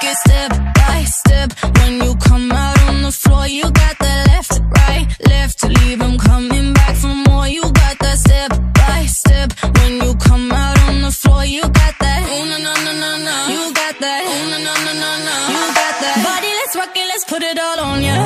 take it step by step. When you come out on the floor, you got that left, right, left to leave 'em coming back for more. You got that step by step. When you come out on the floor, you got that. Ooh, na na na na na. You got that. Ooh, na na na na na. You got that. Body, let's rock it, let's put it all on ya. Let